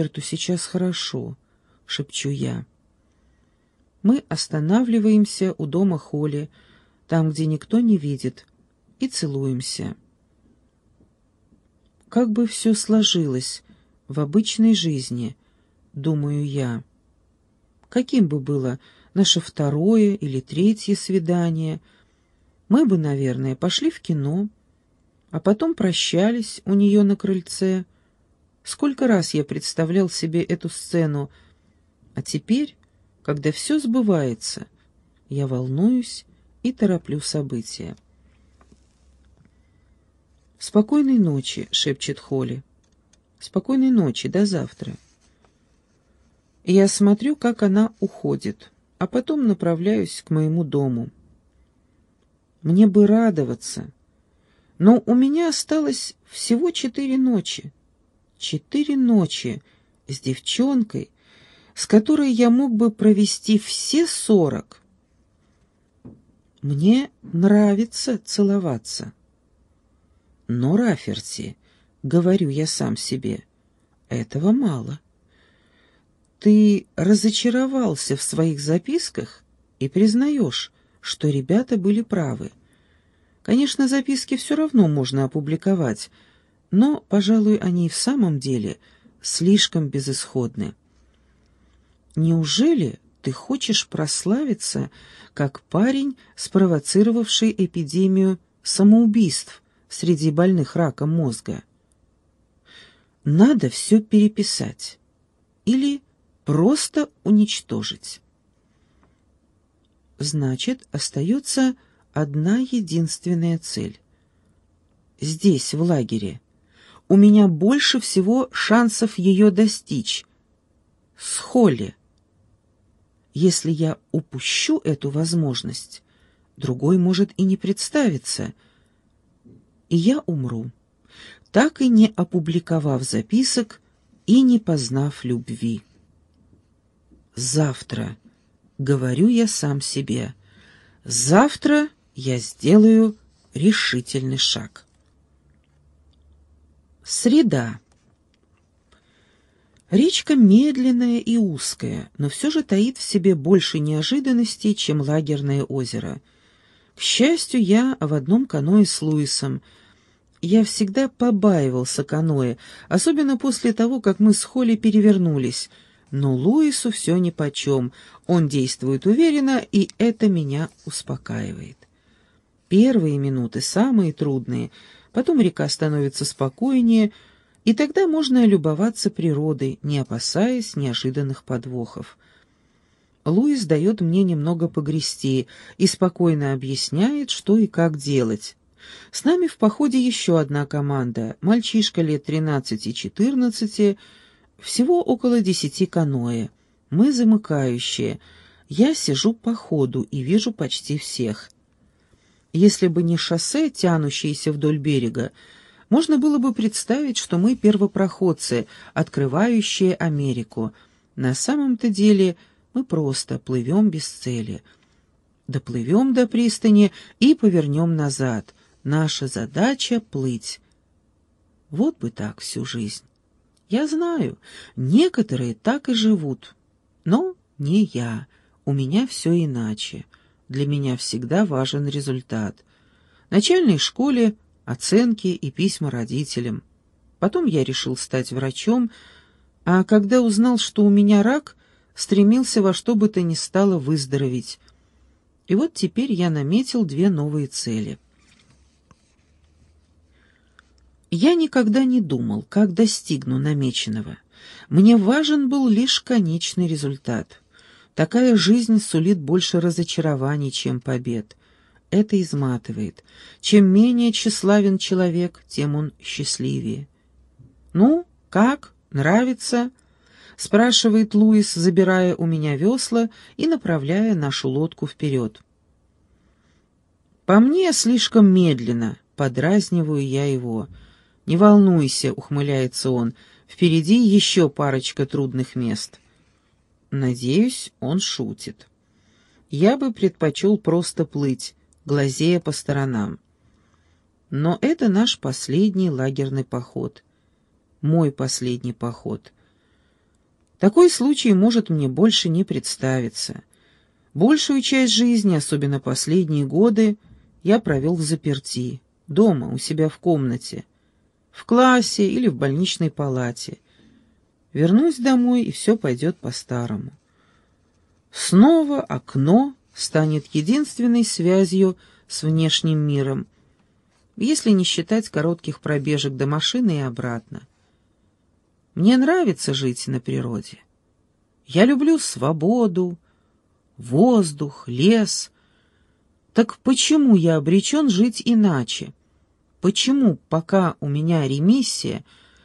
Роберту сейчас хорошо», — шепчу я. Мы останавливаемся у дома Холли, там, где никто не видит, и целуемся. Как бы все сложилось в обычной жизни, думаю я. Каким бы было наше второе или третье свидание, мы бы, наверное, пошли в кино, а потом прощались у нее на крыльце. Сколько раз я представлял себе эту сцену, а теперь, когда все сбывается, я волнуюсь и тороплю события. «Спокойной ночи», — шепчет Холли. «Спокойной ночи, до завтра». Я смотрю, как она уходит, а потом направляюсь к моему дому. Мне бы радоваться, но у меня осталось всего четыре ночи. Четыре ночи с девчонкой, с которой я мог бы провести все сорок. Мне нравится целоваться. Но, Раферти, говорю я сам себе, этого мало. Ты разочаровался в своих записках и признаешь, что ребята были правы. Конечно, записки все равно можно опубликовать, но, пожалуй, они и в самом деле слишком безысходны. Неужели ты хочешь прославиться, как парень, спровоцировавший эпидемию самоубийств среди больных раком мозга? Надо все переписать. Или просто уничтожить. Значит, остается одна единственная цель. Здесь, в лагере, у меня больше всего шансов ее достичь. С Холли. Если я упущу эту возможность, другой может и не представиться, и я умру, так и не опубликовав записок и не познав любви. Завтра, говорю я сам себе, завтра я сделаю решительный шаг. Среда. Речка медленная и узкая, но все же таит в себе больше неожиданностей, чем лагерное озеро. К счастью, я в одном каное с Луисом. Я всегда побаивался каноэ, особенно после того, как мы с Холли перевернулись — но Луису все нипочем, он действует уверенно, и это меня успокаивает. Первые минуты самые трудные, потом река становится спокойнее, и тогда можно любоваться природой, не опасаясь неожиданных подвохов. Луис дает мне немного погрести и спокойно объясняет, что и как делать. С нами в походе еще одна команда, мальчишка лет тринадцати-четырнадцати, всего около десяти каноэ. Мы замыкающие. Я сижу по ходу и вижу почти всех. Если бы не шоссе, тянущееся вдоль берега, можно было бы представить, что мы первопроходцы, открывающие Америку. На самом-то деле мы просто плывем без цели. Доплывем до пристани и повернем назад. Наша задача — плыть. Вот бы так всю жизнь. Я знаю, некоторые так и живут, но не я. У меня все иначе. Для меня всегда важен результат. В начальной школе оценки и письма родителям. Потом я решил стать врачом, а когда узнал, что у меня рак, стремился во что бы то ни стало выздороветь. И вот теперь я наметил две новые цели — я никогда не думал, как достигну намеченного. Мне важен был лишь конечный результат. Такая жизнь сулит больше разочарований, чем побед. Это изматывает. Чем менее тщеславен человек, тем он счастливее. «Ну, как? Нравится?» — спрашивает Луис, забирая у меня весла и направляя нашу лодку вперед. «По мне слишком медленно», — подразниваю я его, — «Не волнуйся», — ухмыляется он, — «впереди еще парочка трудных мест». Надеюсь, он шутит. Я бы предпочел просто плыть, глазея по сторонам. Но это наш последний лагерный поход. Мой последний поход. Такой случай может мне больше не представиться. Большую часть жизни, особенно последние годы, я провел в заперти, дома, у себя в комнате, в классе или в больничной палате. Вернусь домой, и все пойдет по-старому. Снова окно станет единственной связью с внешним миром, если не считать коротких пробежек до машины и обратно. Мне нравится жить на природе. Я люблю свободу, воздух, лес. Так почему я обречен жить иначе? Почему, пока у меня ремиссия,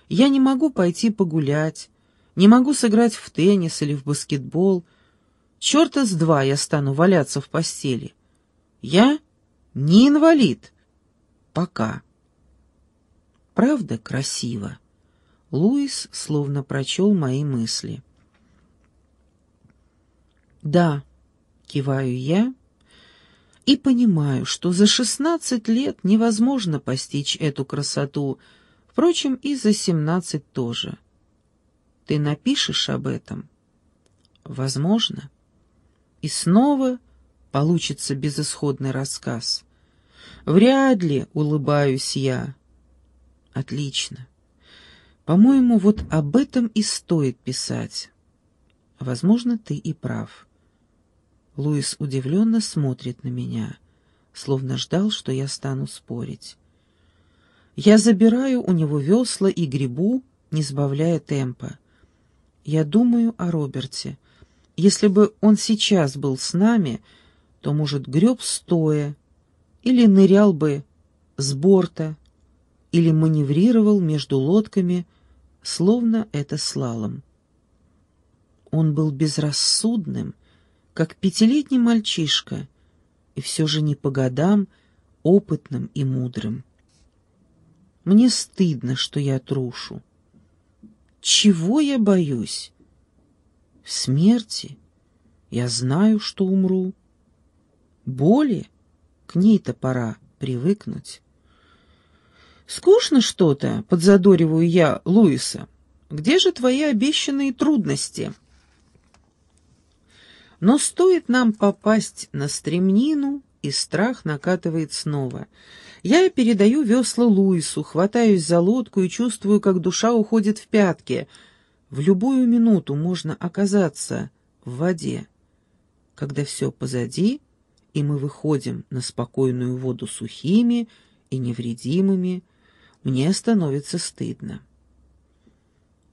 я не могу пойти погулять, не могу сыграть в теннис или в баскетбол? Черта с два я стану валяться в постели. Я не инвалид. Пока. Правда красиво? Луис словно прочел мои мысли. Да, киваю я и понимаю, что за шестнадцать лет невозможно постичь эту красоту, впрочем, и за семнадцать тоже. Ты напишешь об этом? Возможно. И снова получится безысходный рассказ. Вряд ли, улыбаюсь я. Отлично. По-моему, вот об этом и стоит писать. Возможно, ты и прав. Луис удивленно смотрит на меня, словно ждал, что я стану спорить. Я забираю у него весла и грибу, не сбавляя темпа. Я думаю о Роберте. Если бы он сейчас был с нами, то, может, греб стоя, или нырял бы с борта, или маневрировал между лодками, словно это слалом. Он был безрассудным, как пятилетний мальчишка, и все же не по годам опытным и мудрым. Мне стыдно, что я трушу. Чего я боюсь? Смерти. Я знаю, что умру. Боли? К ней-то пора привыкнуть. «Скучно что-то», — подзадориваю я Луиса. «Где же твои обещанные трудности?» Но стоит нам попасть на стремнину, и страх накатывает снова. Я передаю весла Луису, хватаюсь за лодку и чувствую, как душа уходит в пятки. В любую минуту можно оказаться в воде. Когда все позади, и мы выходим на спокойную воду сухими и невредимыми, мне становится стыдно.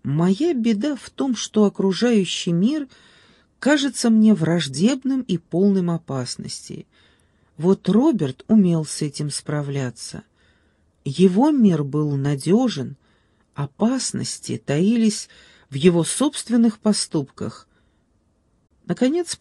Моя беда в том, что окружающий мир — кажется мне враждебным и полным опасностей. Вот Роберт умел с этим справляться. Его мир был надежен, опасности таились в его собственных поступках. Наконец